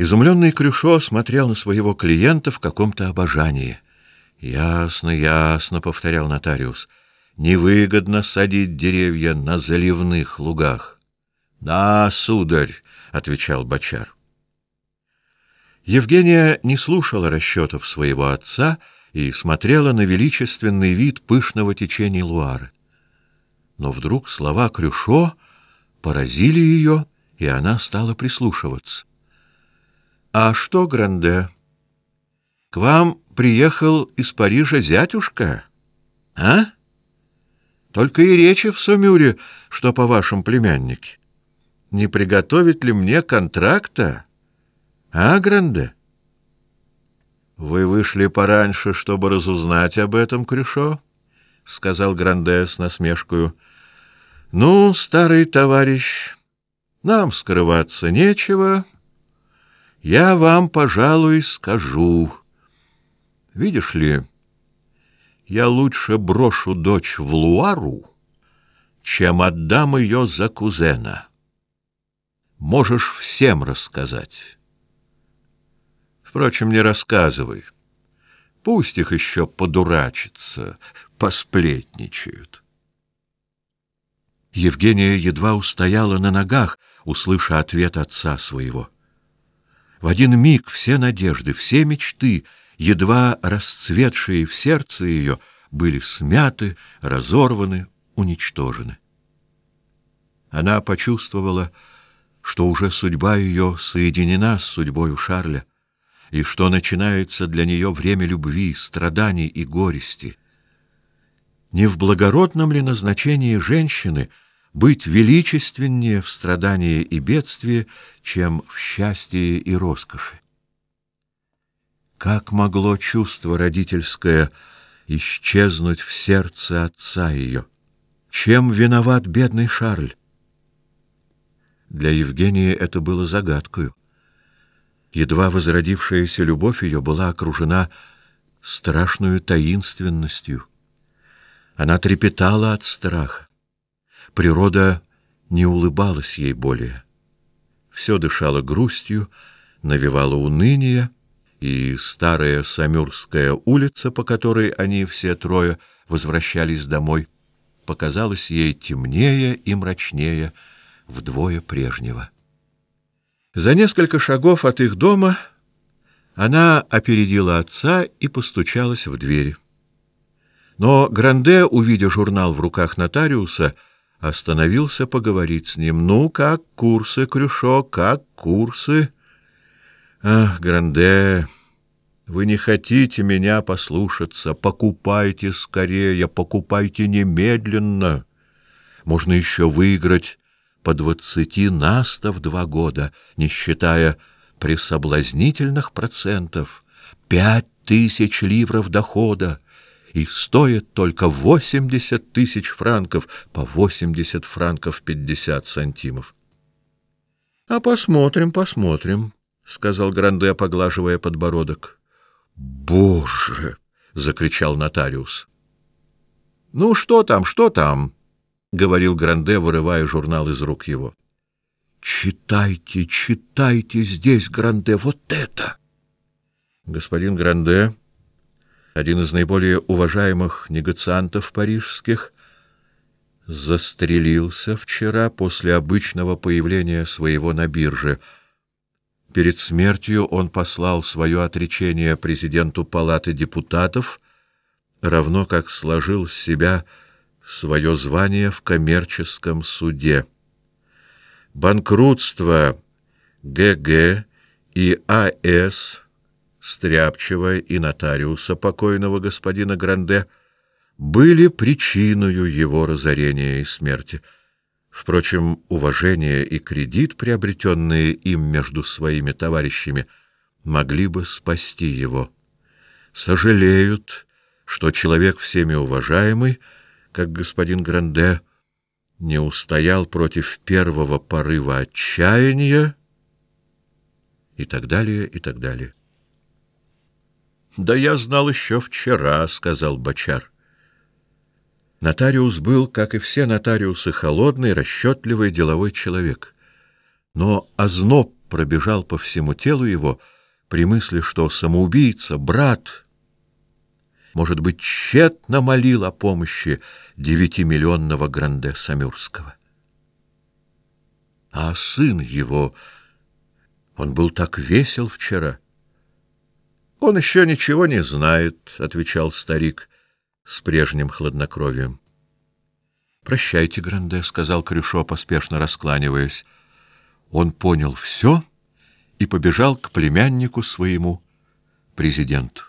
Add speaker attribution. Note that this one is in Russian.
Speaker 1: Изумленный Крюшо смотрел на своего клиента в каком-то обожании. «Ясно, ясно», — повторял нотариус, — «невыгодно садить деревья на заливных лугах». «Да, сударь», — отвечал Бочар. Евгения не слушала расчетов своего отца и смотрела на величественный вид пышного течения Луары. Но вдруг слова Крюшо поразили ее, и она стала прислушиваться. А что, Гранде? К вам приехал из Парижа зятюшка? А? Только и речи в Сумюре, что по вашем племяннике. Не приготовить ли мне контракта? А, Гранде? Вы вышли пораньше, чтобы разузнать об этом, Крюшо? сказал Гранде с насмешкой. Ну, старый товарищ, нам скрываться нечего. Я вам, пожалуй, скажу. Видишь ли, я лучше брошу дочь в Луару, чем отдам ее за кузена. Можешь всем рассказать. Впрочем, не рассказывай. Пусть их еще подурачатся, посплетничают. Евгения едва устояла на ногах, услыша ответ отца своего. В один миг все надежды, все мечты, едва расцветшие в сердце ее, были смяты, разорваны, уничтожены. Она почувствовала, что уже судьба ее соединена с судьбой Шарля, и что начинается для нее время любви, страданий и горести. Не в благородном ли назначении женщины — быть величественнее в страдании и бедствии, чем в счастье и роскоши. Как могло чувство родительское исчезнуть в сердце отца ее? Чем виноват бедный Шарль? Для Евгении это было загадкой. Едва возродившаяся любовь ее была окружена страшной таинственностью. Она трепетала от страха. Природа не улыбалась ей более. Все дышало грустью, навевало уныние, и старая Самюрская улица, по которой они все трое возвращались домой, показалась ей темнее и мрачнее вдвое прежнего. За несколько шагов от их дома она опередила отца и постучалась в дверь. Но Гранде, увидя журнал в руках нотариуса, остановился поговорить с ним. «Ну, как курсы, Крюшо, как курсы?» «Ах, Гранде, вы не хотите меня послушаться. Покупайте скорее, покупайте немедленно. Можно еще выиграть по двадцати настов два года, не считая присоблазнительных процентов. Пять тысяч ливров дохода и стоит только восемьдесят тысяч франков, по восемьдесят франков пятьдесят сантимов. — А посмотрим, посмотрим, — сказал Гранде, поглаживая подбородок. — Боже! — закричал нотариус. — Ну, что там, что там? — говорил Гранде, вырывая журнал из рук его. — Читайте, читайте здесь, Гранде, вот это! Господин Гранде один из наиболее уважаемых негациантов парижских, застрелился вчера после обычного появления своего на бирже. Перед смертью он послал свое отречение президенту палаты депутатов, равно как сложил с себя свое звание в коммерческом суде. Банкротство ГГ и АС Стряпчего и нотариуса покойного господина Гранде были причиной его разорения и смерти. Впрочем, уважение и кредит, приобретенные им между своими товарищами, могли бы спасти его. Сожалеют, что человек всеми уважаемый, как господин Гранде, не устоял против первого порыва отчаяния и так далее, и так далее. Да я знал еще вчера, сказал Бочар. Нотариус был, как и все нотариусы, холодный, расчетливый деловой человек. Но озноб пробежал по всему телу его при мысли, что самоубийца, брат, может быть, тщетно молил о помощи девятимиллионного Гранде Самюрского. А сын его, он был так весел вчера. Он еще ничего не знает, отвечал старик с прежним хладнокровием. Прощайте, Гранде, сказал Крюшо, поспешно раскланиваясь. Он понял все и побежал к племяннику своему, президенту.